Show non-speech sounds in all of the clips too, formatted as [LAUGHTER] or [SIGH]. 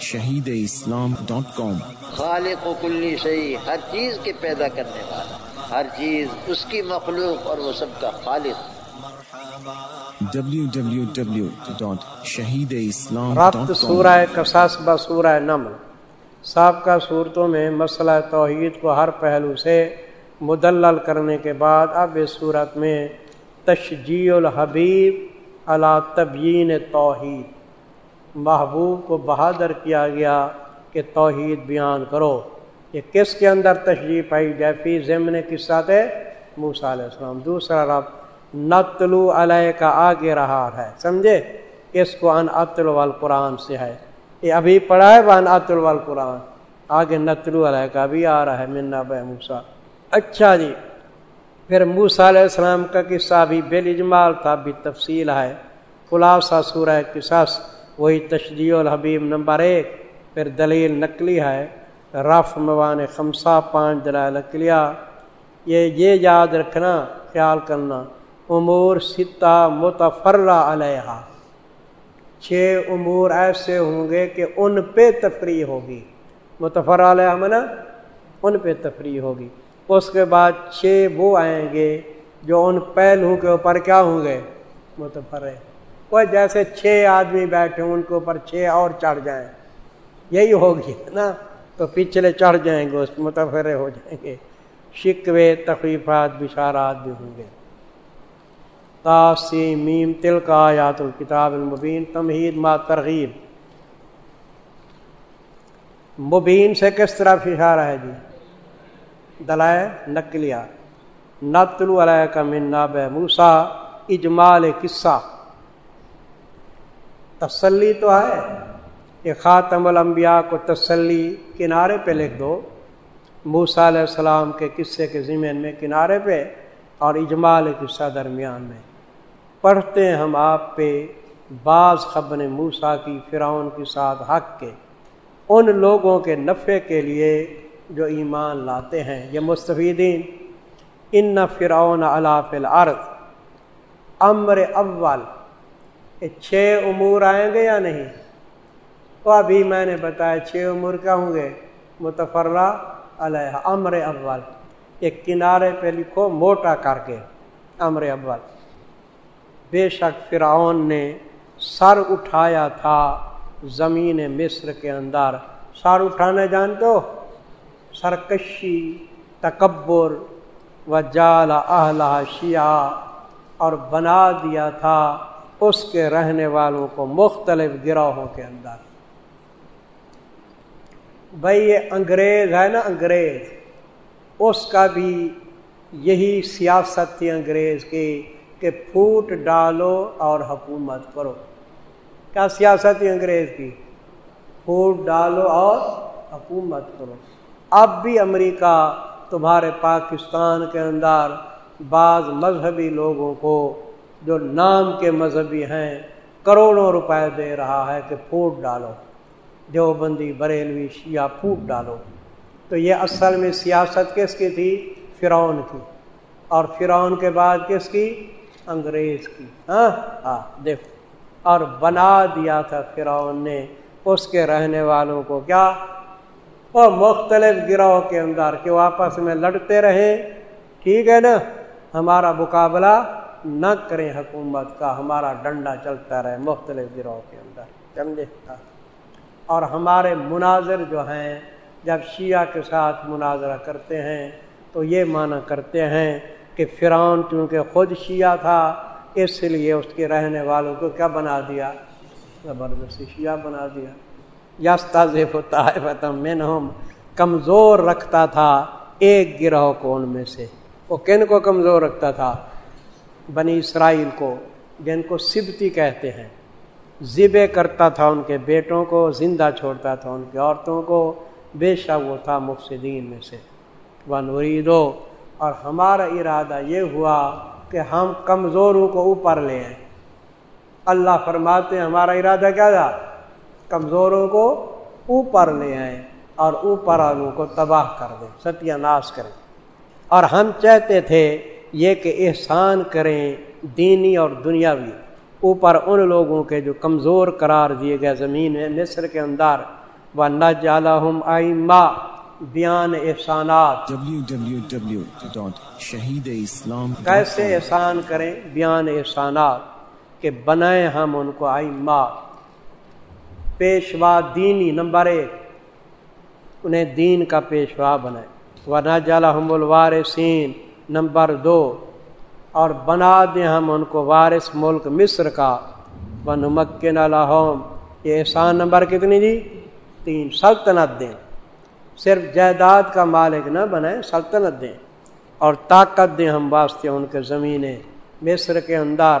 شہید اسلام ڈاٹ کام۔ خالق و کلی شہی ہر چیز کے پیدا کرنے والا ہر چیز اس کی مخلوق اور وہ سب کا خالق۔ www.shahideislam.com سورہ قصص ب سورہ نمل۔ سابقہ صورتوں میں مسئلہ توحید کو ہر پہلو سے مدلل کرنے کے بعد اب اس صورت میں تشجیع الحبیب علا تبیین توحید۔ محبوب کو بہادر کیا گیا کہ توحید بیان کرو۔ یہ کس کے اندر تشریح پائی جیفی ضمن قصہ تھے موسیٰ علیہ السلام۔ دوسرا رب، نتلو علیہ کا آگے رہا ہے۔ سمجھے؟ اس کو ان عطل والقرآن سے ہے۔ یہ ابھی پڑھا ہے ان عطل والقرآن آگے نتلو علیہ کا بھی آ رہا ہے۔ منا بہ موسا اچھا جی پھر موسیٰ علیہ السلام کا قصہ بھی بے اجمال تھا، بھی تفصیل ہے۔ خلاصہ سورہ قصص۔ وہی تشریح الحبیب نمبر ایک، پھر دلیل نقلی ہے، رف موان خمسہ، پانچ دلائل اکلیا یہ یہ یاد رکھنا، خیال کرنا، امور ستا متفرہ علیہ چھ امور ایسے ہوں گے کہ ان پہ تفریح ہوگی۔ متفر علیہ منا ان پہ تفریح ہوگی۔ اس کے بعد چھ وہ آئیں گے جو ان پہلو کے اوپر کیا ہوں گے؟ متفر وہ جیسے چھ آدمی بیٹھے ان کے اوپر چھ اور چڑھ جائیں۔ یہی ہوگی نا۔ تو پچھلے چڑھ جائیں گے، اس متفرے ہو جائیں گے۔ شکوے تخلیفات بشارات بھی ہوں گے۔ تاسی، میم تل کا یات الکتاب المبین، تمہید ما ترغیب۔ مبین سے کس طرح اشارہ ہے جی؟ دلائے نقلیہ۔ نتلو علیہ کا من موسا اجمال قصہ۔ تسلی تو ہے۔ کہ خاتم الانبیاء کو تسلی کنارے پہ لکھ دو۔ موسا علیہ السلام کے قصے کے ضمن میں کنارے پہ اور اجمال قصہ درمیان میں۔ پڑھتے ہیں ہم آپ پہ بعض خبر موسا کی، فرعون کے ساتھ حق کے۔ ان لوگوں کے نفع کے لیے جو ایمان لاتے ہیں، یہ مستفیدین۔ ان فرعون علاف الارض۔ امر اول چھ امور آئیں گے یا نہیں؟ تو ابھی میں نے بتایا چھ امور کیا ہوں گے؟ متفرہ علیہ امر اول۔ ایک کنارے پہ لکھو، موٹا کر کے، امر اول۔ بے شک فرعون نے سر اٹھایا تھا زمین مصر کے اندر۔ سر اٹھانے جانتے ہو؟ سرکشی، تکبر و جال اہل شیعہ اور بنا دیا تھا اس کے رہنے والوں کو مختلف گروہوں کے اندر۔ بھائی یہ انگریز ہے نا انگریز، اس کا بھی یہی سیاست تھی انگریز کی کہ پھوٹ ڈالو اور حکومت کرو۔ کیا سیاست تھی انگریز کی؟ پھوٹ ڈالو اور حکومت کرو۔ اب بھی امریکہ تمہارے پاکستان کے اندر بعض مذہبی لوگوں کو جو نام کے مذہبی ہیں، کروڑوں روپے دے رہا ہے کہ پھوٹ ڈالو جو بندی بریلوی، شیعہ پھوٹ ڈالو۔ تو یہ اصل میں سیاست کس کی تھی؟ فرعون کی۔ اور فرعون کے بعد کس کی؟ انگریز کی۔ ہاں؟ ہاں دیکھو۔ اور بنا دیا تھا فرعون نے اس کے رہنے والوں کو کیا؟ وہ مختلف گروہ کے اندر کہ وہ آپس میں لڑتے رہے ٹھیک ہے نا؟ ہمارا مقابلہ نہ کریں حکومت کا، ہمارا ڈنڈا چلتا رہے مختلف گروہ کے اندر، سمجھے؟ اور ہمارے مناظر جو ہیں، جب شیعہ کے ساتھ مناظرہ کرتے ہیں، تو یہ معنی کرتے ہیں کہ فرعون چونکہ خود شیعہ تھا، اس لیے اس کے رہنے والوں کو کیا بنا دیا؟ زبردستی شیعہ بنا دیا۔ یس تازف ہوتا ہے کمزور رکھتا تھا ایک گروہ کو ان میں سے۔ وہ کن کو کمزور رکھتا تھا؟ بنی اسرائیل کو، جن کو سبتی کہتے ہیں۔ ذبے کرتا تھا ان کے بیٹوں کو، زندہ چھوڑتا تھا ان کی عورتوں کو۔ بے شک وہ تھا مفسدین میں سے۔ وہ نوریدو اور ہمارا ارادہ یہ ہوا کہ ہم کمزوروں کو اوپر لے آئیں۔ اللہ فرماتے ہیں، ہمارا ارادہ کیا تھا؟ کمزوروں کو اوپر لے آئیں اور اوپر والوں کو تباہ کر دیں، ستیہ ناش کریں۔ اور ہم چاہتے تھے یہ کہ احسان کریں دینی اور دنیاوی اوپر ان لوگوں کے جو کمزور قرار دیے گئے زمین ہے مصر کے اندر و نہ جالا ہم آئمہ بیان احسانات اسلام کیسے احسان کریں؟ بیان احسانات کہ بنائیں ہم ان کو آئمہ پیشوا دینی نمبر ایک انہیں دین کا پیشوا بنائے ورنہ جالا ہم الوارثین نمبر دو، اور بنا دیں ہم ان کو وارث ملک مصر کا نمکن الحم یہ احسان نمبر کتنی جی؟ تین، سلطنت دیں۔ صرف جائیداد کا مالک نہ بنائیں، سلطنت دیں۔ اور طاقت دیں ہم واسطے ان کے زمینیں مصر کے اندر،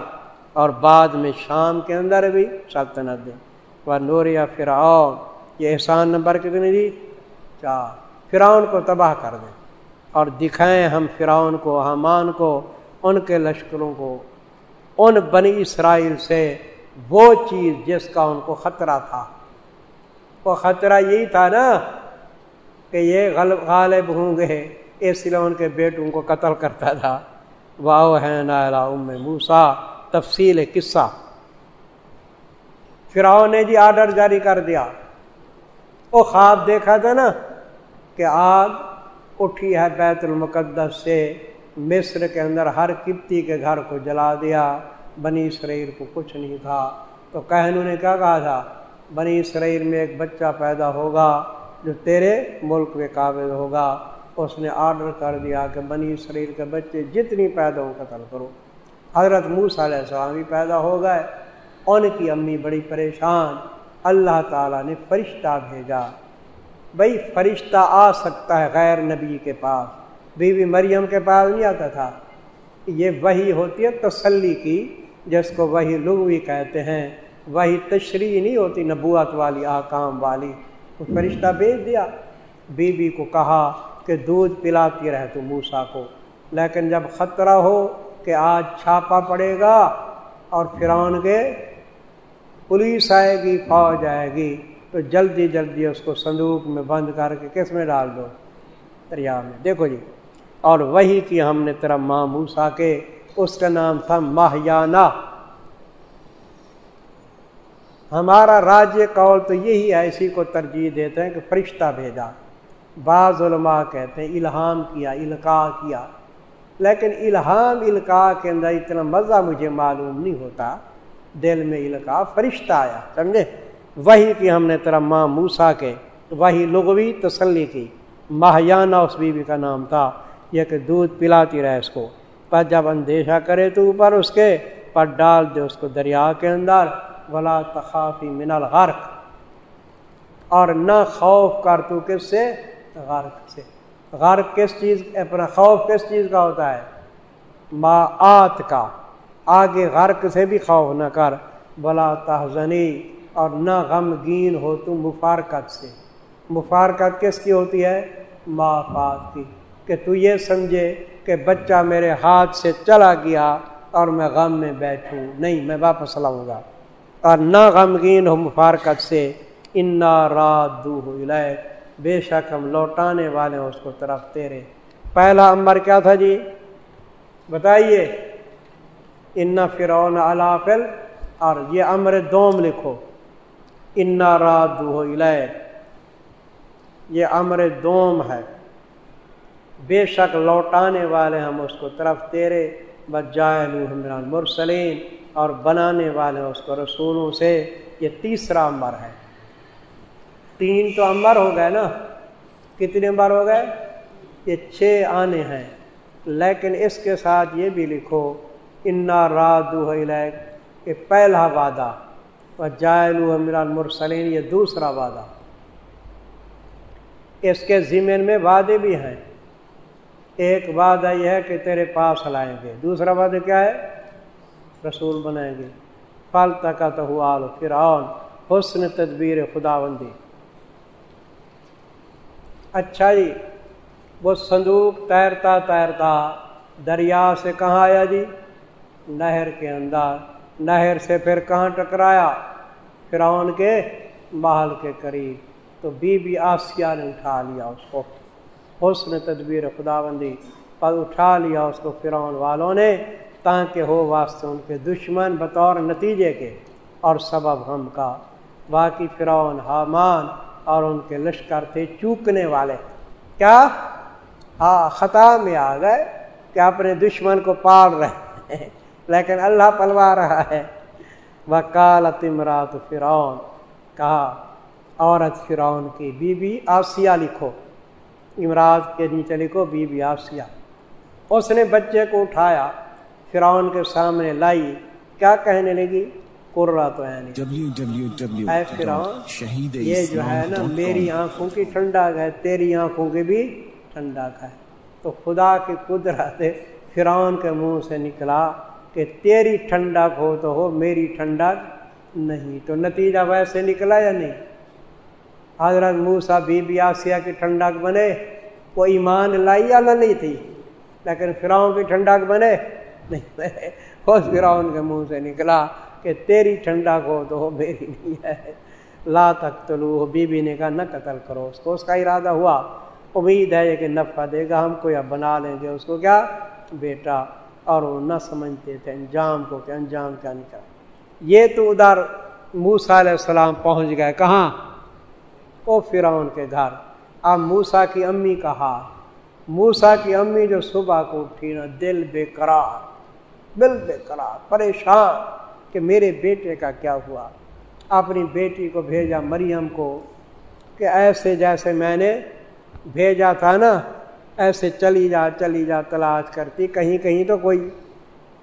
اور بعد میں شام کے اندر بھی سلطنت دیں۔ وہ نوریا فرعون، یہ احسان نمبر کتنی جی؟ چار۔ فرعون کو تباہ کر دیں۔ اور دکھائیں ہم فرعون کو حمان کو، ان کے لشکروں کو۔ ان بنی اسرائیل سے وہ چیز جس کا ان کو خطرہ تھا۔ وہ خطرہ یہی تھا نا کہ یہ غلب غالب ہوں گے۔ اس لیے ان کے بیٹوں کو قتل کرتا تھا۔ واؤ ہے نا موسا تفصیل قصہ۔ فراؤ نے جی آرڈر جاری کر دیا۔ وہ خواب دیکھا تھا نا کہ آگ اٹھی ہے بیت المقدس سے۔ مصر کے اندر ہر کپتی کے گھر کو جلا دیا۔ بنی اسرائیل کو کچھ نہیں تھا۔ تو کہنوں نے کیا کہا تھا؟ بنی اسرائیل میں ایک بچہ پیدا ہوگا جو تیرے ملک میں قابل ہوگا۔ اس نے آرڈر کر دیا کہ بنی اسرائیل کے بچے جتنی پیدا ہو قتل کرو۔ حضرت موس علیہ السلام بھی پیدا ہو گئے۔ ان کی امی بڑی پریشان۔ اللہ تعالیٰ نے فرشتہ بھیجا۔ بھائی فرشتہ آ سکتا ہے غیر نبی کے پاس۔ بی بی مریم کے پاس نہیں آتا تھا۔ یہ وہی ہوتی ہے تسلی کی، جس کو وہی لغوی کہتے ہیں۔ وہی تشریح نہیں ہوتی، نبوت والی، آکام والی۔ تو فرشتہ بھیج دیا۔ بی بی کو کہا کہ دودھ پلاتی رہے تو موسا کو۔ لیکن جب خطرہ ہو کہ آج چھاپا پڑے گا اور فرعون کے پولیس آئے گی، فوج آئے گی تو جلدی جلدی اس کو صندوق میں بند کر کے کس میں ڈال دو؟ دریا میں۔ دیکھو جی اور وہی کی ہم نے تیرا ماں موسا کے، اس کا نام تھا ماہیانہ۔ ہمارا راج قول تو یہی ہے، اسی کو ترجیح دیتے ہیں کہ فرشتہ بھیجا۔ بعض علماء کہتے ہیں الہام کیا، القاع کیا۔ لیکن الہام، القاع کے اندر اتنا مزہ مجھے معلوم نہیں ہوتا۔ دل میں القاع فرشتہ آیا، سمجھے؟ وہی کی ہم نے تیرا ماں موسا کے وہی لغوی تسلی کی۔ ماہیانہ اس بیوی کا نام تھا۔ یہ کہ دودھ پلاتی رہے اس کو۔ پر جب اندیشہ کرے تو اوپر اس کے پر ڈال دے اس کو دریا کے اندر۔ ولا تخافی من الغرق۔ اور نہ خوف کر تو کس سے؟ غرق سے۔ غرق کس چیز؟ اپنا خوف کس چیز کا ہوتا ہے؟ ما آت کا۔ آگے غرق سے بھی خوف نہ کر۔ بلا تحزنی۔ اور نہ غمگین ہو تو مفارکت سے۔ مفارکت کس کی ہوتی ہے؟ ما فات کی۔ کہ تو یہ سمجھے کہ بچہ میرے ہاتھ سے چلا گیا اور میں غم میں بیٹھوں۔ نہیں، میں واپس لاؤں گا۔ اور نہ غمگین ہو مفارکت سے۔ انا رات دو بے شک ہم لوٹانے والے ہیں اس کو طرف تیرے۔ پہلا امر کیا تھا جی؟ بتائیے۔ انا فرعون علافل اور یہ امر دوم لکھو۔ انا رات یہ امر دوم ہے۔ بے شک لوٹانے والے ہم اس کو طرف تیرے بجائے مرسلین۔ اور بنانے والے اس کو رسولوں سے۔ یہ تیسرا امبر ہے۔ تین تو امبر ہو گئے نا۔ کتنے امبر ہو گئے؟ یہ چھ آنے ہیں۔ لیکن اس کے ساتھ یہ بھی لکھو۔ انا راد کہ پہلا وعدہ۔ جائل مرسلین یہ دوسرا وعدہ۔ اس کے ضمن میں وعدے بھی ہیں۔ ایک وعدہ یہ ہے کہ تیرے پاس لائیں گے۔ دوسرا وعدہ کیا ہے؟ رسول بنائیں گے۔ پل تک تو ہوا پھر حسن تدبیر خدا بندی اچھا جی وہ صندوق تیرتا تیرتا دریا سے کہاں آیا جی؟ نہر کے اندر۔ نہر سے پھر کہاں ٹکرایا؟ فرعون کے محل کے قریب۔ تو بی بی آسیہ نے اٹھا لیا اس کو۔ حسن تدبیر خدا بندی پر اٹھا لیا اس کو فرعون والوں نے تاکہ ہو واسطے ان کے دشمن بطور نتیجے کے۔ اور سبب ہم کا۔ باقی فرعون، حامان اور ان کے لشکر تھے چوکنے والے۔ کیا؟ ہاں خطا میں آ گئے کہ اپنے دشمن کو پال رہے ہیں۔ لیکن اللہ پلوا رہا ہے۔ وہ کالت امرات فرعون کہا عورت فرعون کی بی بی آسیہ لکھو۔ امراض کے نیچے لکھو بی بی آسیہ۔ اس نے بچے کو اٹھایا فرعون کے سامنے لائی۔ کیا کہنے لگی؟ قرہ تو اے فرعون یہ جو ہے نا میری آنکھوں کی ٹھنڈا ہے تیری آنکھوں کی بھی ٹھنڈا ہے تو خدا کی قدرت فرعون کے منہ سے نکلا۔ کہ تیری ٹھنڈک ہو تو ہو، میری ٹھنڈک نہیں۔ تو نتیجہ ویسے نکلا یا نہیں؟ حضرت موسا بی بی آسیہ کی ٹھنڈک بنے، وہ ایمان لائی یا نہیں تھی؟ لیکن فراؤن کی ٹھنڈک بنے؟ نہیں خود فراؤن کے منہ سے نکلا کہ تیری ٹھنڈک ہو تو ہو، میری نہیں ہے۔ لا تک تلو بی بی نے کہا، نہ قتل کرو۔ اس کو اس کا ارادہ ہوا۔ امید ہے کہ نفع دے گا۔ ہم کو یا بنا لیں گے۔ اس کو کیا؟ بیٹا۔ اور وہ نہ سمجھتے تھے، انجام کو کہ انجام کیا نکلا۔ یہ تو ادھر موسا علیہ السلام پہنچ گئے، کہاں؟ او فرعون کے گھر۔ اب موسا کی امی کا حال موسا کی امی جو صبح کو اٹھی نا، دل بے قرار، دل بے قرار، پریشان کہ میرے بیٹے کا کیا ہوا؟ اپنی بیٹی کو بھیجا مریم کو کہ ایسے جیسے میں نے بھیجا تھا نا ایسے چلی جا چلی جا، تلاش کرتی، کہیں کہیں تو کوئی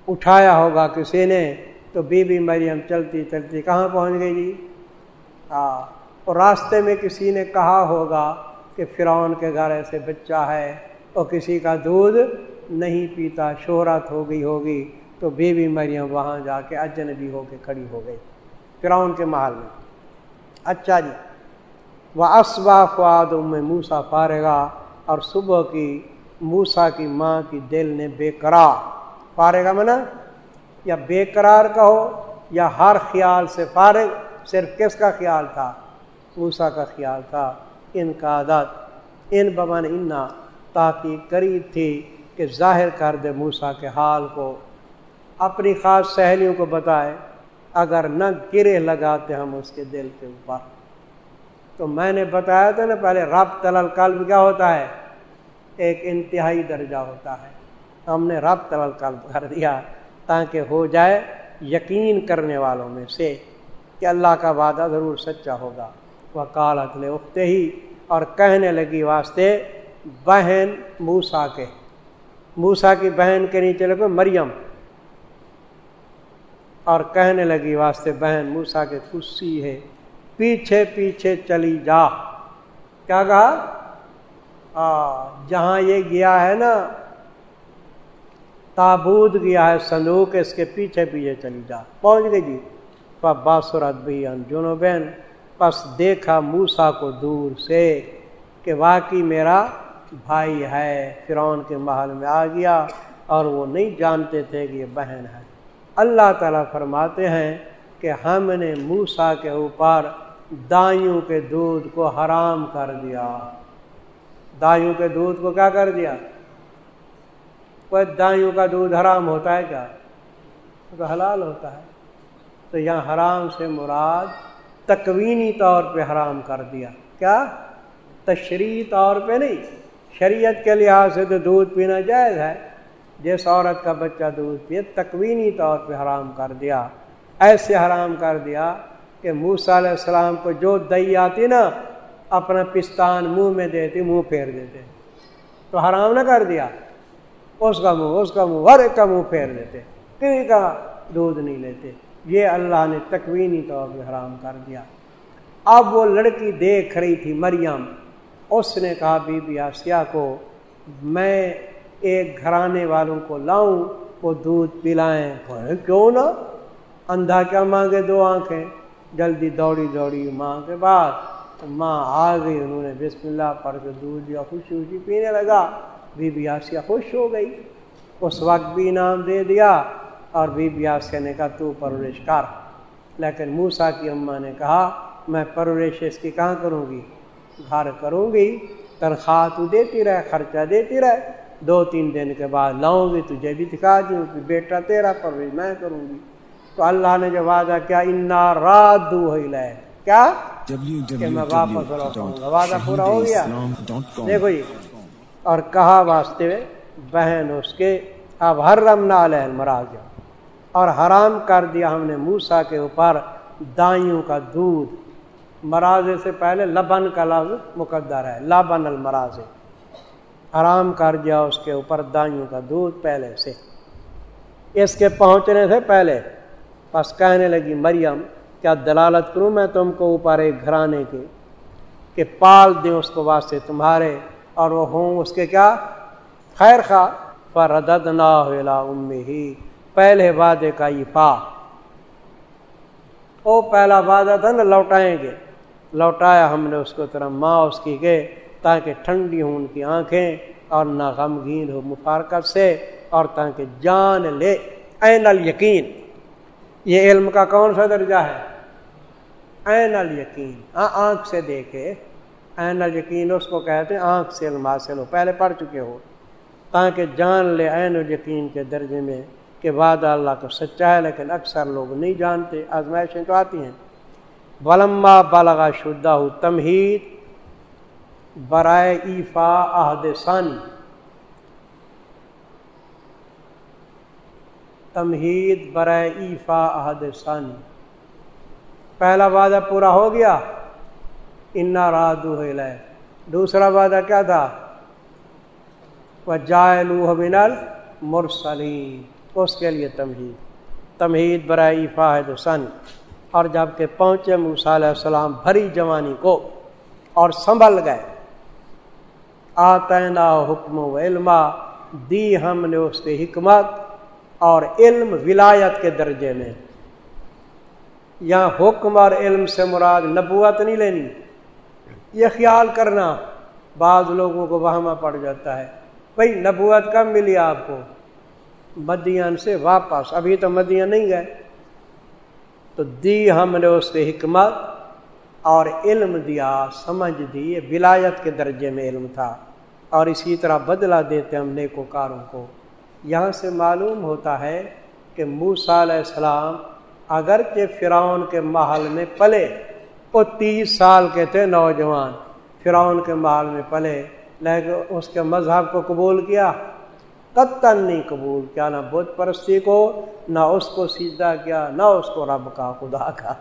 اٹھایا ہوگا کسی نے، تو بی بی مریم چلتی چلتی کہاں پہنچ گئی جی؟ ہاں اور راستے میں کسی نے کہا ہوگا کہ فرعون کے گھر ایسے بچہ ہے اور کسی کا دودھ نہیں پیتا، شہرت ہو گئی ہوگی، تو بی بی مریم وہاں جا کے اجنبی ہو کے کھڑی ہو گئی فرعون کے محل میں۔ اچھا جی۔ وہ اسبا فواد میں موسا فارغا اور صبح کی موسا کی ماں کی دل نے بے قرار فارغا منا؟ یا بے قرار کہو یا ہر خیال سے فارغ؟ صرف کس کا خیال تھا؟ موسا کا خیال تھا ان کا عادت، ان ببن انا، تاکہ قریب تھی کہ ظاہر کر دے موسا کے حال کو۔ اپنی خاص سہیلیوں کو بتائے، اگر نہ گرے لگاتے ہم اس کے دل کے اوپر۔ تو میں نے بتایا تھا نا پہلے رب تلل قلب کیا ہوتا ہے؟ ایک انتہائی درجہ ہوتا ہے۔ ہم نے رب تلل قلب کر دیا تاکہ ہو جائے یقین کرنے والوں میں سے کہ اللہ کا وعدہ ضرور سچا ہوگا۔ وہ کالت لے اختے ہی اور کہنے لگی واسطے بہن موسا کے۔ موسا کی بہن کے نیچے لگو مریم۔ اور کہنے لگی واسطے بہن موسا کے خوشی ہے۔ پیچھے پیچھے چلی جا۔ کیا کہا؟ جہاں یہ گیا ہے نا، تابوت گیا ہے سندوق اس کے پیچھے پیچھے چلی جا۔ پہنچ گئی جی۔ باسرت بھی جنو بہن، پس دیکھا موسا کو دور سے کہ واقعی میرا بھائی ہے، فرعون کے محل میں آ گیا اور وہ نہیں جانتے تھے کہ یہ بہن ہے۔ اللہ تعالیٰ فرماتے ہیں کہ ہم نے موسا کے اوپر دائیوں کے دودھ کو حرام کر دیا۔ دائیوں کے دودھ کو کیا کر دیا؟ کوئی دائیوں کا دودھ حرام ہوتا ہے کیا؟ تو حلال ہوتا ہے۔ تو یہاں حرام سے مراد تکوینی طور پہ حرام کر دیا۔ کیا؟ تشریح طور پہ نہیں۔ شریعت کے لحاظ سے تو دودھ پینا جائز ہے۔ جس عورت کا بچہ دودھ پیے، تکوینی طور پہ حرام کر دیا۔ ایسے حرام کر دیا کہ موسا علیہ السلام کو جو دہی آتی نا، اپنا پستان منہ میں دیتی، منہ پھیر دیتے۔ تو حرام نہ کر دیا۔ اس کا منہ، اس کا منہ، ہر ایک کا منہ پھیر دیتے۔ کسی کا دودھ نہیں لیتے۔ یہ اللہ نے تکوینی طور پہ حرام کر دیا۔ اب وہ لڑکی دیکھ رہی تھی مریم۔ اس نے کہا، بی بی، آسیہ کو میں ایک گھرانے والوں کو لاؤں، وہ دودھ پلائیں۔ کیوں نہ اندھا کیا مانگے دو آنکھیں؟ جلدی دوڑی دوڑی ماں کے بعد تو ماں آ گئی، انہوں نے بسم اللہ پڑھ کے دودھ دیا، خوشی خوشی پینے لگا۔ بی بی آسیہ خوش ہو گئی، اس وقت بھی انعام دے دیا اور بی بی آسیہ نے کہا، تو پرورش کر۔ لیکن موسا کی اماں نے کہا، میں پرورش اس کی کہاں کروں گی؟ گھر کروں گی، تنخواہ تو دیتی رہے، خرچہ دیتی رہے۔ دو تین دن کے بعد لاؤں گی، تجھے بھی دکھا دوں کہ بیٹا تیرا پرورش میں کروں گی۔ تو اللہ نے جو وعدہ کیا انا رات دو کیا؟ کہ میں واپس لوٹاؤں گا وعدہ پورا ہو گیا۔ دیکھو جی اور کہا واسطے بہن اس کے اب ہر رم نہ مراج اور حرام کر دیا ہم نے موسا کے اوپر دائیوں کا دودھ۔ مرازے سے پہلے لبن کا لفظ مقدر ہے لبن المراز حرام کر دیا اس کے اوپر دائیوں کا دودھ پہلے سے۔ اس کے پہنچنے سے پہلے بس کہنے لگی، مریم، کیا دلالت کروں میں تم کو اوپر ایک گھرانے کے؟ کہ پال دیں اس کو واسطے تمہارے اور وہ ہوں اس کے کیا؟ خیر خواہ فردد نہ ہی پہلے وعدے کا فا او پہلا وعدہ تھا نا، لوٹائیں گے۔ لوٹایا ہم نے اس کو طرح ماں اس کی گئے، تاکہ ٹھنڈی ہوں ان کی آنکھیں اور نہ غمگین ہو مفارکت سے، اور تاکہ جان لے۔ این یقین یہ علم کا کون سا درجہ ہے؟ این یقین ہاں آنکھ سے دیکھے۔ این یقین اس کو کہتے ہیں آنکھ سے علم حاصل ہو۔ پہلے پڑھ چکے ہو۔ تاکہ جان لے این یقین کے درجے میں کہ وعدہ اللہ کو سچا ہے، لیکن اکثر لوگ نہیں جانتے۔ آزمائشیں تو آتی ہیں۔ ولما بالغا شدہ تمہید، برائے ایفا عہد ثانی تمہید برائے ایفا عہد ثانی پہلا وعدہ پورا ہو گیا۔ انا رادو دوسرا وعدہ کیا تھا؟ وہ جائے لوہ بنل مرسلیم اس کے لیے تمہید۔ تمہید برائے ایفا عہد ثانی اور جبکہ پہنچے موسیٰ علیہ السلام بھری جوانی کو اور سنبھل گئے۔ آتینا حکم و علما دی ہم نے اس کے حکمت۔ اور علم ولایت کے درجے میں۔ یہاں حکم اور علم سے مراد نبوت نہیں لینی۔ یہ خیال کرنا بعض لوگوں کو وہاں پڑ جاتا ہے۔ بھائی، نبوت کب ملی آپ کو؟ مدین سے واپس۔ ابھی تو مدین نہیں گئے تو دی ہم نے اس کے حکمت اور علم دیا، سمجھ دی۔ ولایت کے درجے میں علم تھا۔ اور اسی طرح بدلا دیتے ہم نیکوکاروں کو۔ یہاں سے معلوم ہوتا ہے کہ موسا علیہ السلام اگرچہ فرعون کے محل میں پلے، وہ تیس سال کے تھے نوجوان، فرعون کے محل میں پلے، لیکن اس کے مذہب کو قبول کیا۔ قطن نہیں قبول کیا، نہ بت پرستی کو، نہ اس کو سیدھا کیا، نہ اس کو رب کا، خدا کا۔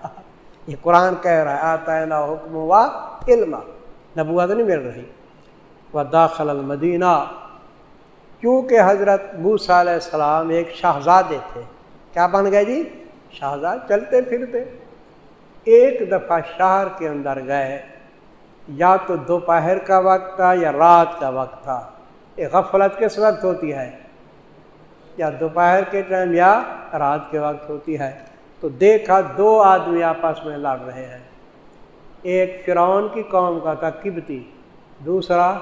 یہ قرآن کہہ رہا ہے آتا ہے نہ حکم ہوا علم۔ نبوت نہیں مل رہی۔ و داخل المدینہ۔ کیونکہ حضرت موسیٰ علیہ السلام ایک شاہزادے تھے۔ کیا بن گئے جی؟ شاہزاد چلتے پھرتے۔ ایک دفعہ شہر کے اندر گئے۔ یا تو دوپہر کا وقت تھا یا رات کا وقت تھا۔ یہ غفلت کس وقت ہوتی ہے؟ یا دوپہر کے ٹائم یا رات کے وقت ہوتی ہے۔ تو دیکھا دو آدمی آپس میں لڑ رہے ہیں۔ ایک فرعون کی قوم کا تھا، کبتی۔ دوسرا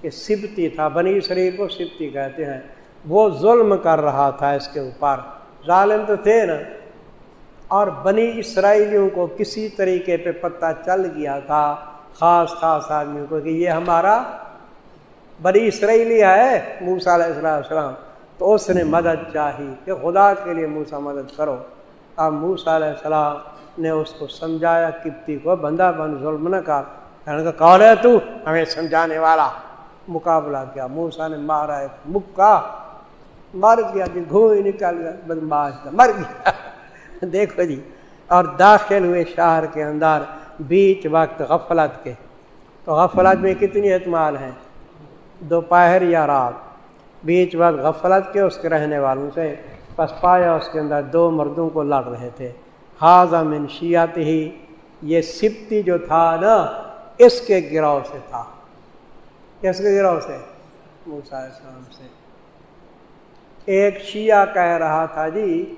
کہ سبتی تھا، بنی شریر کو سبتی کہتے ہیں۔ وہ ظلم کر رہا تھا اس کے اوپر۔ ظالم تو تھے نا۔ اور بنی اسرائیلیوں کو کسی طریقے پہ پتہ چل گیا تھا، خاص خاص آدمیوں کو کہ یہ ہمارا بنی اسرائیلی ہے موسا علیہ السلام۔ تو اس نے مدد چاہی کہ خدا کے لیے موسا مدد کرو۔ اب موسا علیہ السلام نے اس کو سمجھایا، کپتی کو بندہ بند ظلم نہ کر۔ کون ہے تو؟ ہمیں سمجھانے والا۔ مقابلہ کیا۔ موسا نے مارا ایک مکہ مر گیا جی گھوئی نکل گیا بدماش مر گیا۔ [LAUGHS] دیکھو جی اور داخل ہوئے شہر کے اندر، بیچ وقت غفلت کے۔ تو غفلت میں کتنی اعتماد ہیں؟ دوپہر یا رات۔ بیچ وقت غفلت کے اس کے رہنے والوں سے بس پایا اس کے اندر دو مردوں کو لڑ رہے تھے۔ حاضہ منشیات ہی یہ سپتی جو تھا نا، اس کے گروہ سے تھا۔ کس کے گروہ سے؟ موسا السلام سے۔ ایک شیعہ کہہ رہا تھا جی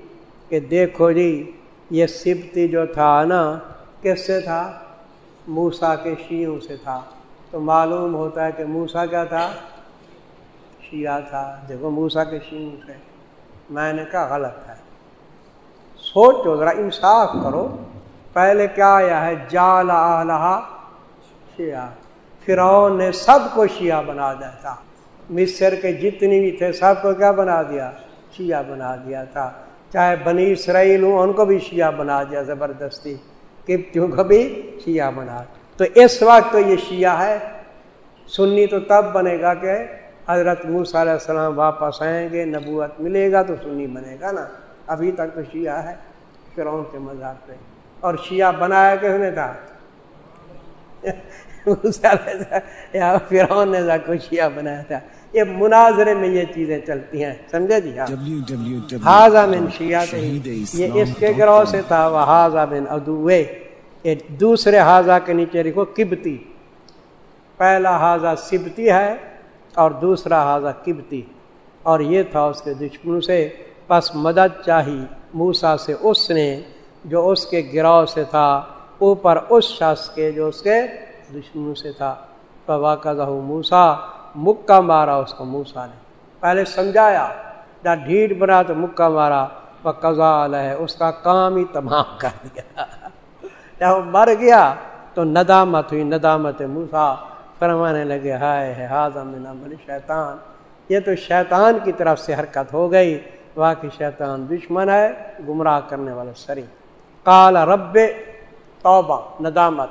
کہ دیکھو جی یہ سبتی جو تھا نا، کس سے تھا؟ موسا کے شیعوں سے تھا۔ تو معلوم ہوتا ہے کہ موسا کیا تھا؟ شیعہ تھا۔ دیکھو موسا کے شیعوں سے۔ میں نے کہا غلط ہے۔ سوچو ذرا، انصاف کرو۔ پہلے کیا آیا ہے؟ جال آلہ شیعہ۔ فرعون نے سب کو شیعہ بنا دیا تھا۔ مصر کے جتنی بھی تھے سب کو کیا بنا دیا؟ شیعہ بنا دیا تھا۔ چاہے بنی اسرائیل ہوں، ان کو بھی شیعہ بنا دیا زبردستی۔ کپتیوں کو بھی شیعہ بنا۔ تو اس وقت تو یہ شیعہ ہے۔ سنی تو تب بنے گا کہ حضرت موسیٰ علیہ السلام واپس آئیں گے، نبوت ملے گا تو سنی بنے گا نا۔ ابھی تک تو شیعہ ہے فرعون کے مذہب پہ۔ اور شیعہ بنایا کس نے تھا؟ [LAUGHS] فرعون نے کو شیعہ بنایا تھا۔ یہ مناظرے میں یہ چیزیں چلتی ہیں سمجھے جی؟ ہاں۔ من شیعہ یہ اس کے گروہ سے تھا وہ حاضہ من ادوے یہ دوسرے حاضہ کے نیچے لکھو کبتی۔ پہلا حاضہ سبتی ہے اور دوسرا حاضہ کبتی۔ اور یہ تھا اس کے دشمنوں سے۔ پس مدد چاہی موسا سے اس نے جو اس کے گراؤ سے تھا۔ اوپر اس شخص کے جو اس کے دشمنوں سے تھا۔ واقع موسا مکہ مارا اس کو موسا نے۔ پہلے سمجھایا جب ڈھیٹ بنا تو مکہ مارا۔ وہ کزال ہے اس کا کام ہی تمام کر دیا۔ جب وہ مر گیا تو ندامت ہوئی، ندامت موسا فرمانے لگے، ہائے ہے ہاضم عمل شیطان۔ یہ تو شیطان کی طرف سے حرکت ہو گئی۔ واقعی شیطان دشمن ہے، گمراہ کرنے والا سری کال رب توبہ، ندامت۔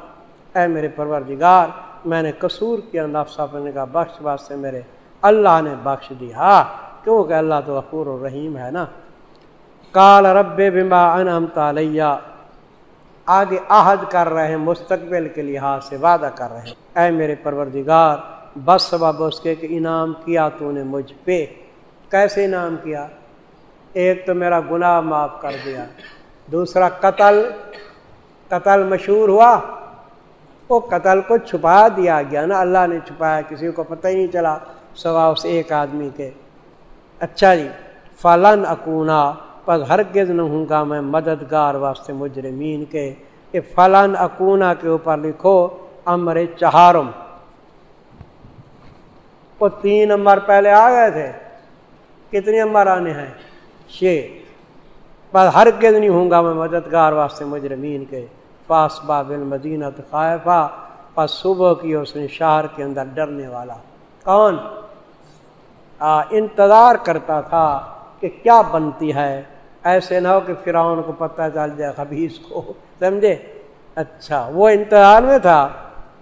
اے میرے پروردگار، میں نے قصور کیا نفس اپنے کا بخش واسطے میرے اللہ نے بخش دیا۔ کیونکہ اللہ تو غفور الرحیم ہے نا۔ کال رب بما انعمت علیہ آگے عہد کر رہے ہیں، مستقبل کے لحاظ سے وعدہ کر رہے ہیں۔ اے میرے پروردگار، بس سبب اس کے کہ انعام کیا تو نے مجھ پہ۔ کیسے انعام کیا؟ ایک تو میرا گناہ معاف کر دیا۔ دوسرا قتل قتل مشہور ہوا۔ وہ قتل کو چھپا دیا گیا نا، اللہ نے چھپایا، کسی کو پتہ ہی نہیں چلا، سوا اس ایک آدمی کے۔ اچھا جی فلن اکونا، پر ہرگز نہ ہوں گا میں مددگار واسطے مجرمین کے۔ کہ فلن اکونا کے اوپر لکھو، امر چہارم۔ وہ تین نمبر پہلے آ گئے تھے۔ کتنے نمبر آنے ہیں؟ چھ۔ پر ہرگز نہیں ہوں گا میں مددگار واسطے مجرمین کے۔ پاس بابل مدینہ خائفہ، پس صبح کی اس نے شہر کے اندر ڈرنے والا۔ کون؟ آ، انتظار کرتا تھا کہ کیا بنتی ہے۔ ایسے نہ ہو کہ فرعون کو پتہ چل جائے خبیص کو۔ سمجھے؟ اچھا وہ انتظار میں تھا۔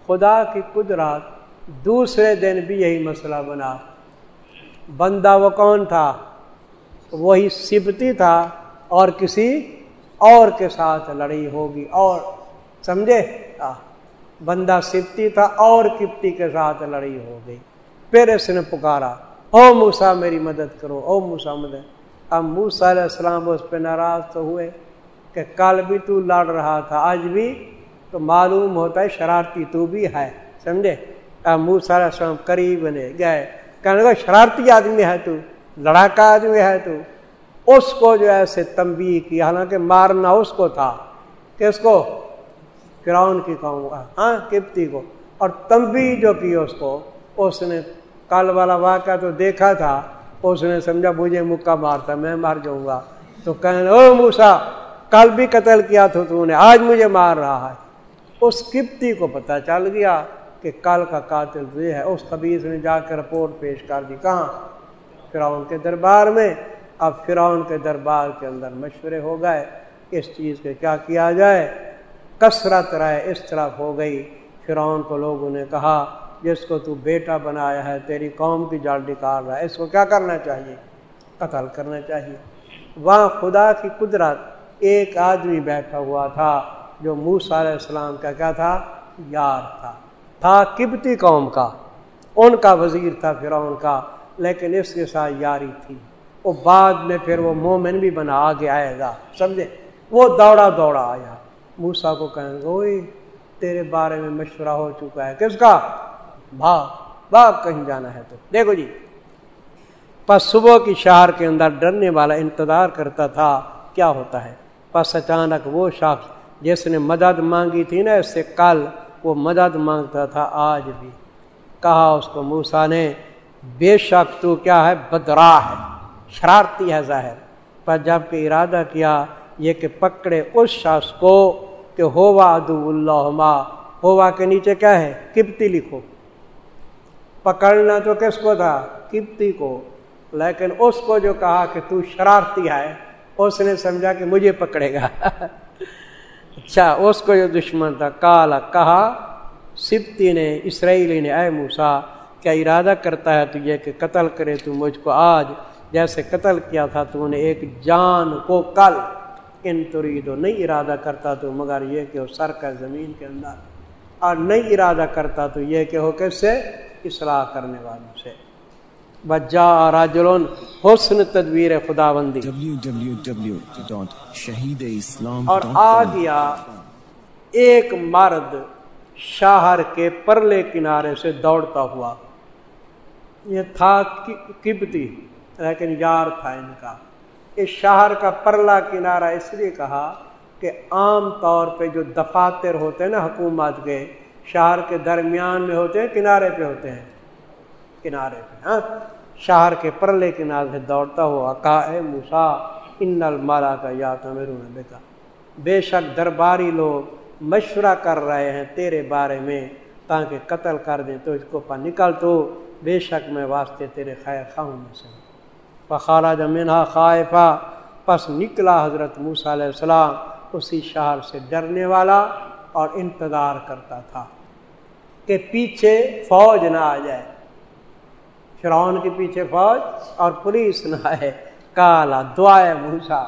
خدا کی قدرت دوسرے دن بھی یہی مسئلہ بنا۔ بندہ وہ کون تھا؟ وہی سبتی تھا اور کسی اور کے ساتھ لڑائی ہوگی اور سمجھے؟ آ بندہ سپتی تھا اور کپتی کے ساتھ لڑائی ہو گئی۔ پھر اس نے پکارا، او موسا میری مدد کرو۔ او موسا مدد۔ اب موسا علیہ السلام اس پہ ناراض تو ہوئے کہ کل بھی تو لڑ رہا تھا، آج بھی تو معلوم ہوتا ہے شرارتی تو بھی ہے۔ سمجھے؟ اب موسا علیہ السلام قریب بنے گئے۔ کہنے لگا شرارتی آدمی ہے تو، لڑاکا آدمی ہے تو۔ اس کو جو ہے ایسے تمبی کی، حالانکہ مارنا اس کو تھا کس کو فراؤن کی کہوں گا ہاں کپتی کو۔ اور تمبی جو کی اس کو، اس نے کل والا واقعہ تو دیکھا تھا، اس نے سمجھا مجھے مکہ مارتا، میں مار جاؤں گا۔ تو کہنے، او موسا کل بھی قتل کیا تھا تو نے، آج مجھے مار رہا ہے۔ اس کپتی کو پتہ چل گیا کہ کل کا قاتل یہ ہے۔ اس قبیز نے جا کے رپورٹ پیش کر دی۔ کہاں؟ فراؤن کے دربار میں۔ اب فرعون کے دربار کے اندر مشورے ہو گئے۔ اس چیز کے کیا کیا جائے؟ کثرت رائے اس طرف ہو گئی۔ فرعون کو لوگوں نے کہا، جس کو تو بیٹا بنایا ہے، تیری قوم کی جال نکال رہا ہے، اس کو کیا کرنا چاہیے؟ قتل کرنا چاہیے۔ وہاں خدا کی قدرت ایک آدمی بیٹھا ہوا تھا، جو موس علیہ السلام کا کیا تھا؟ یار تھا۔ تھا کبتی قوم کا۔ ان کا وزیر تھا فرعون کا، لیکن اس کے ساتھ یاری تھی۔ وہ بعد میں پھر وہ مومن بھی بنا، آگے آئے گا، سمجھے؟ وہ دوڑا دوڑا آیا۔ موسا کو کہیں گے تیرے بارے میں مشورہ ہو چکا ہے۔ کس کا؟ بھاگ بھاگ کہیں جانا ہے تو۔ دیکھو جی پس صبح کی شہر کے اندر ڈرنے والا انتظار کرتا تھا، کیا ہوتا ہے؟ پس اچانک وہ شخص جس نے مدد مانگی تھی نا، اس سے کل وہ مدد مانگتا تھا، آج بھی۔ کہا اس کو موسا نے، بے شک تو کیا ہے؟ بدرا ہے، شرارتی ہے ظاہر۔ پر جبکہ ارادہ کیا یہ کہ پکڑے اس شخص کو کہ ہوا ادو اللہ ہوا کے نیچے کیا ہے؟ کپتی لکھو۔ پکڑنا تو کس کو تھا؟ کپتی کو۔ لیکن اس کو جو کہا کہ تو شرارتی ہے، اس نے سمجھا کہ مجھے پکڑے گا۔ [LAUGHS] اچھا اس کو جو دشمن تھا، کالا کہا سبتی نے، اسرائیلی نے، اے موسا کیا ارادہ کرتا ہے تجھے کہ قتل کرے تو مجھ کو آج جیسے قتل کیا تھا تو نے ایک جان کو کل ان ترید نہیں ارادہ کرتا تو مگر یہ کہ وہ سر کا زمین کے اندر اور نہیں ارادہ کرتا تو یہ کہ ہو کیسے اصلاح کرنے والوں سے۔ بجا راجلون حسن تدبیر خدا بندی اور آ گیا ایک مرد شہر کے پرلے کنارے سے دوڑتا ہوا یہ تھا کبتی لیکن یار تھا ان کا۔ اس شہر کا پرلا کنارہ اس لیے کہا کہ عام طور پہ جو دفاتر ہوتے ہیں نا حکومت کے، شہر کے درمیان میں ہوتے ہیں، کنارے پہ ہوتے ہیں۔ کنارے پہ ہاں؟ شہر کے پرلے کنارے سے دوڑتا ہوا کا اے موسا ان المالا کا یا تو میرے بیٹا، بے شک درباری لوگ مشورہ کر رہے ہیں تیرے بارے میں تاکہ قتل کر دیں تو اس کو پا نکل تو۔ بے شک میں واسطے تیرے خیر خواہوں میں سے بخارا جمینہ خائفہ۔ پس نکلا حضرت موسیٰ علیہ السلام، اسی شہر سے ڈرنے والا اور انتظار کرتا تھا کہ پیچھے فوج نہ آ جائے۔ فرعون کے پیچھے فوج اور پولیس نہ آئے۔ کالا، دعائے موسا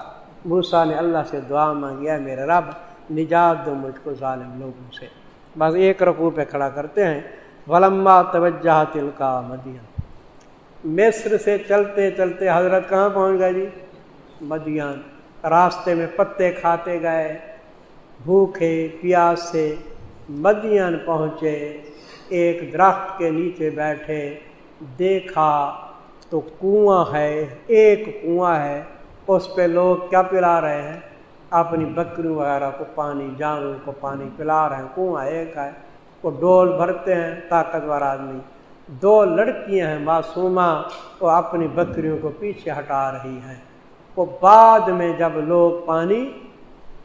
موسا نے اللہ سے دعا مانگیا میرے رب، نجات دو مجھ کو ظالم لوگوں سے۔ بس ایک رقو پہ کھڑا کرتے ہیں۔ ولما توجہ تل کا مدین مصر سے چلتے چلتے حضرت کہاں پہنچ گئے جی؟ مدیان راستے میں پتے کھاتے گئے، بھوکے پیاس سے مدین پہنچے۔ ایک درخت کے نیچے بیٹھے، دیکھا تو کنواں ہے، ایک کنواں ہے۔ اس پہ لوگ کیا پلا رہے ہیں؟ اپنی بکری وغیرہ کو پانی، جانوروں کو پانی پلا رہے ہیں۔ کنواں ایک ہے، وہ ڈول بھرتے ہیں، طاقتور آدمی۔ دو لڑکیاں ہیں معصومہ وہ اپنی بکریوں کو پیچھے ہٹا رہی ہیں۔ وہ بعد میں جب لوگ پانی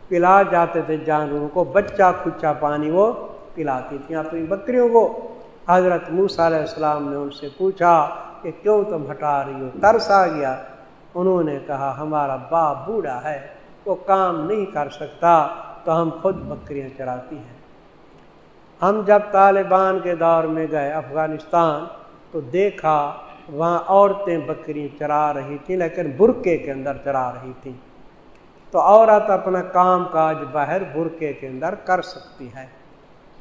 پلا جاتے تھے جانوروں کو، بچہ کھچا پانی وہ پلاتی تھیں اپنی بکریوں کو۔ حضرت موسیٰ علیہ السلام نے ان سے پوچھا کہ کیوں تم ہٹا رہی ہو؟ ترس آ گیا۔ انہوں نے کہا، ہمارا باپ بوڑھا ہے، وہ کام نہیں کر سکتا تو ہم خود بکریاں چراتی ہیں۔ ہم جب طالبان کے دور میں گئے افغانستان تو دیکھا وہاں عورتیں بکری چرا رہی تھیں لیکن برقعے کے اندر چرا رہی تھیں۔ تو عورت اپنا کام کاج باہر برقعے کے اندر کر سکتی ہے۔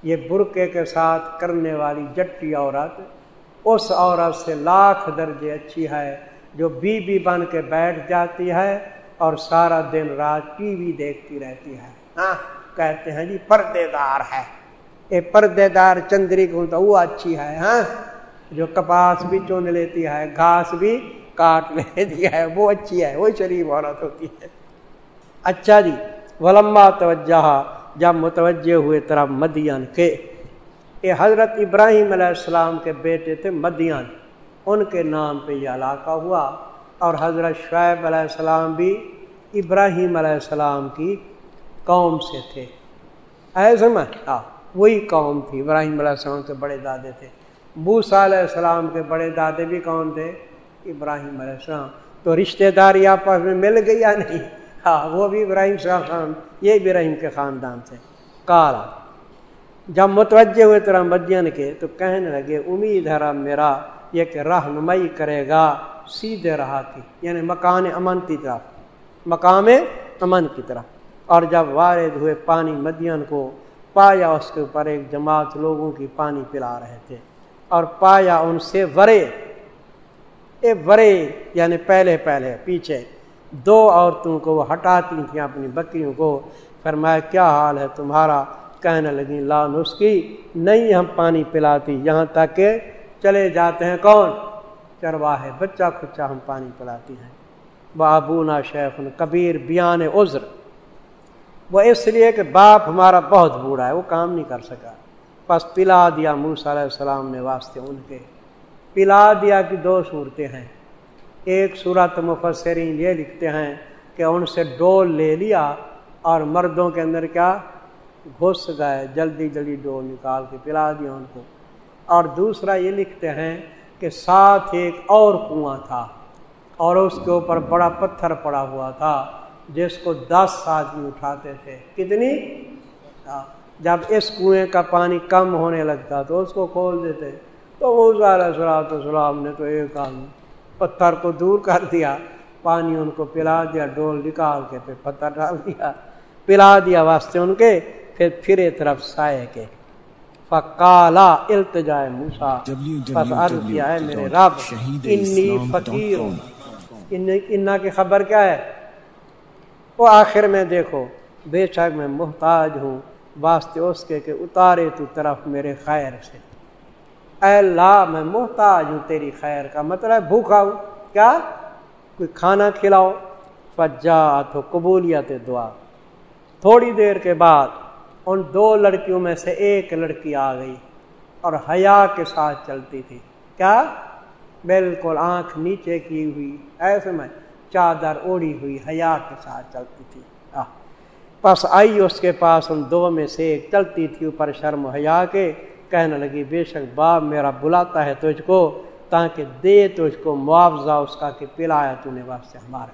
یہ برقعے کے ساتھ کرنے والی جٹی عورت اس عورت سے لاکھ درجے اچھی ہے جو بی بی بن کے بیٹھ جاتی ہے اور سارا دن رات ٹی وی دیکھتی رہتی ہے۔ ہاں۔ کہتے ہیں جی پردے دار ہے۔ یہ پردے دار چندری کو تو وہ اچھی ہے ہاں؟ جو کپاس بھی چون لیتی ہے، گھاس بھی کاٹ لیتی ہے، وہ اچھی ہے، وہ شریف عورت ہوتی ہے۔ اچھا جی ولما توجہ، جب متوجہ ہوئے طرف مدین کے یہ حضرت ابراہیم علیہ السلام کے بیٹے تھے مدین ان کے نام پہ یہ علاقہ ہوا۔ اور حضرت شعیب علیہ السلام بھی ابراہیم علیہ السلام کی قوم سے تھے۔ ایسے میں ہاں وہی قوم تھی، ابراہیم علیہ السلام کے بڑے دادے تھے۔ بوسا علیہ السلام کے بڑے دادے بھی کون تھے، ابراہیم علیہ السلام۔ تو رشتہ داری آپس میں مل گئی یا نہیں؟ ہاں وہ بھی ابراہیم صاحب خان یہ ابراہیم کے خاندان سے کالا جب متوجہ ہوئے طرح مدین کے، تو کہنے لگے، امید ہے میرا، یہ کہ رہنمائی کرے گا، سیدھے رہا کی یعنی مکان امن کی طرف، مقام امن کی طرف۔ اور جب وارد ہوئے پانی مدین کو پایا اس کے اوپر ایک جماعت لوگوں کی پانی پلا رہے تھے اور پایا ان سے ورے، اے ورے یعنی پہلے پہلے، پیچھے، دو عورتوں کو وہ ہٹاتی تھیں اپنی بکریوں کو، فرمایا، کیا حال ہے تمہارا؟ کہنے لگی لا نسخی نہیں ہم پانی پلاتی، یہاں تک کہ چلے جاتے ہیں کون؟ چرواہے، بچہ کھچا ہم پانی پلاتی ہیں. بابونا شیخ کبیر بیان عذر۔ وہ اس لیے کہ باپ ہمارا بہت بوڑھا ہے، وہ کام نہیں کر سکا۔ بس پلا دیا موس علیہ السلام نے واسطے ان کے۔ پلا دیا کی دو صورتیں ہیں۔ ایک صورت مفسرین یہ لکھتے ہیں کہ ان سے ڈول لے لیا اور مردوں کے اندر کیا؟ گھس گئے، جلدی جلدی ڈول نکال کے پلا دیا ان کو۔ اور دوسرا یہ لکھتے ہیں کہ ساتھ ایک اور کنواں تھا اور اس کے اوپر بڑا پتھر پڑا ہوا تھا۔ جس کو دس آدمی اٹھاتے تھے۔ کتنی؟ جب اس کنویں کا پانی کم ہونے لگتا تو اس کو کھول دیتے۔ تو وہ سارا سلاد سلام نے تو ایک آدمی۔ پتھر کو دور کر دیا پانی ان کو پلا دیا ڈول نکال کے پھر پتھر ڈال دیا۔ پلا دیا واسطے ان کے پھر پھر طرف سائے کے۔ فکالا التجائے موسا بس عرض کیا ہے میرے رب انی فقیر۔ انا کی خبر کیا ہے؟ وہ آخر میں دیکھو، بے شک میں محتاج ہوں، واسطے اس کے کہ اتارے تو طرف میرے خیر سے۔ اے اللہ، میں محتاج ہوں تیری خیر کا۔ مطلب بھوکا ہوں۔ کیا؟ کوئی کھانا کھلاؤ۔ فجا تو قبولیت دعا۔ تھوڑی دیر کے بعد ان دو لڑکیوں میں سے ایک لڑکی آ گئی اور حیا کے ساتھ چلتی تھی۔ کیا؟ بالکل آنکھ نیچے کی ہوئی۔ ایسے میں چادر اوڑی ہوئی حیا کے ساتھ چلتی تھی۔ بس آئی اس کے پاس ان دو میں سے ایک چلتی تھی، اوپر شرم حیا کے۔ کہنے لگی، بے شک باپ میرا بلاتا ہے تجھ کو، تاکہ دے تجھ کو معاوضہ اس کا کہ پلایا تو نے واسطے ہمارے۔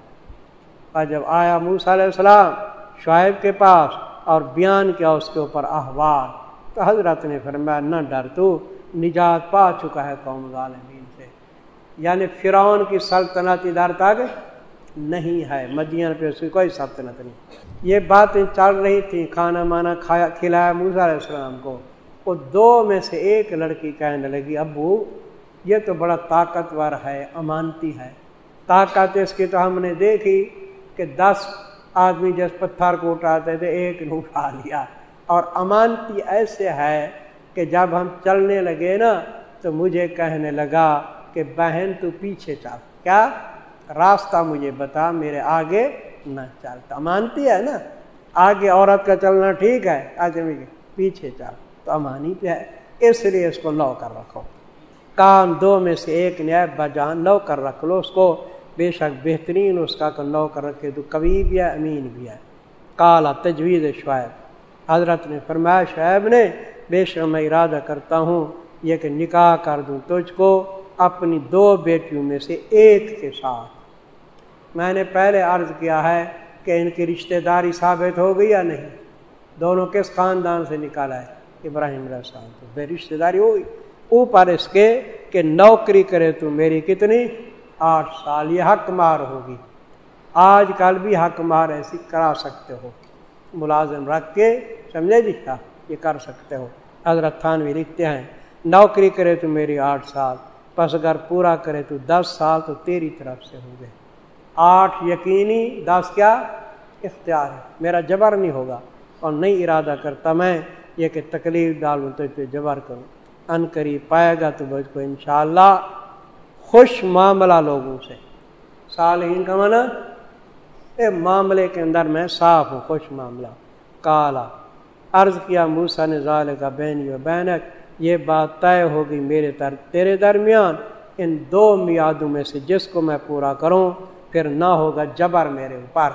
اور جب آیا موسیٰ علیہ السلام شعیب کے پاس اور بیان کیا اس کے اوپر احوال، تو حضرت نے فرمایا، نہ ڈر تو، نجات پا چکا ہے قوم ظالمین سے۔ یعنی فرعون کی سلطنت ادھر تک نہیں ہے۔ مدین پہ اس کی کوئی سلطنت نہیں یہ باتیں چل رہی تھیں، کھانا مانا، کھایا، کھلایا موسیٰ علیہ السلام کو۔ وہ دو میں سے ایک لڑکی کہنے لگی، ابو، یہ تو بڑا طاقتور ہے، امانتی ہے۔ طاقت اس کی تو ہم نے دیکھی کہ دس آدمی جس پتھر کو اٹھاتے تھے، ایک نے اٹھا لیا۔ اور امانتی ایسے ہے کہ جب ہم چلنے لگے نا، تو مجھے کہنے لگا کہ بہن تو پیچھے چل۔ کیا؟ راستہ مجھے بتا، میرے آگے نہ چلتا۔ امانتی ہے نا؟ آگے عورت کا چلنا ٹھیک ہے آدمی کے پیچھے چل۔ تو امانی پہ ہے۔ اس لیے اس کو لو کر رکھو۔ کام دو میں سے ایک نیا بجان لو کر رکھ لو اس کو۔ بے شک بہترین اس کا لو کر رکھے تو کبھی بھی ہے، امین بھی ہے۔ کالا تجویز شعیب۔ حضرت نے فرمایا، شعیب نے بے شک میں ارادہ کرتا ہوں، یہ کہ نکاح کر دوں تجھ کو، اپنی دو بیٹیوں میں سے ایک کے ساتھ۔ میں نے پہلے عرض کیا ہے کہ ان کی رشتہ داری ثابت ہو گئی یا نہیں؟ دونوں کس خاندان سے نکالا ہے؟ ابراہیم علیہ السلام تو بے رشتہ داری ہوگی۔ اوپر اس کے کہ نوکری کرے تو میری کتنی؟ آٹھ سال، یہ حق مار ہوگی۔ آج کل بھی حق مار ایسی کرا سکتے ہو۔ ملازم رکھ کے، سمجھے جی؟ کیا یہ کر سکتے ہو۔ حضرت خان بھی لکھتے ہیں، نوکری کرے تو میری آٹھ سال، پس اگر پورا کرے تو دس سال تو تیری طرف سے ہو گئے۔ آٹھ یقینی دس کیا؟ اختیار ہے۔ میرا جبر نہیں ہوگا اور نہیں ارادہ کرتا میں یہ کہ تکلیف ڈالوں تو پہ جبر کروں۔ ان قریب پائے گا تو مجھ کو انشاءاللہ خوش معاملہ لوگوں سے۔ صالحین کا منع اے معاملے کے اندر میں صاف ہوں، خوش معاملہ۔ کالا عرض کیا موسا نے ظال کا بین و بینک، یہ بات طے ہوگی میرے تر تیرے درمیان۔ ان دو میادوں میں سے جس کو میں پورا کروں پھر نہ ہوگا، جبر میرے اوپر۔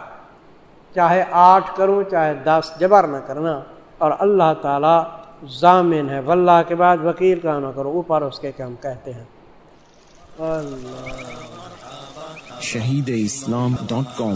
چاہے آٹھ کروں، چاہے دس، جبر نہ کرنا۔ اور اللہ تعالیٰ ضامن ہے، واللہ کے بعد وکیل کا نہ کرو، اوپر اس کے کہ ہم کہتے ہیں۔ Shaheed Islam dot com.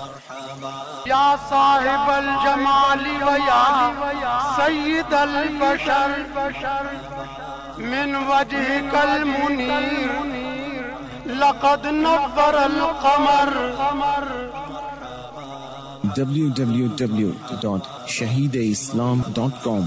یا صاحب الجمال و یا سید البشر، من وجه کل منیر لقد نبر القمر۔ www.shahideislam.com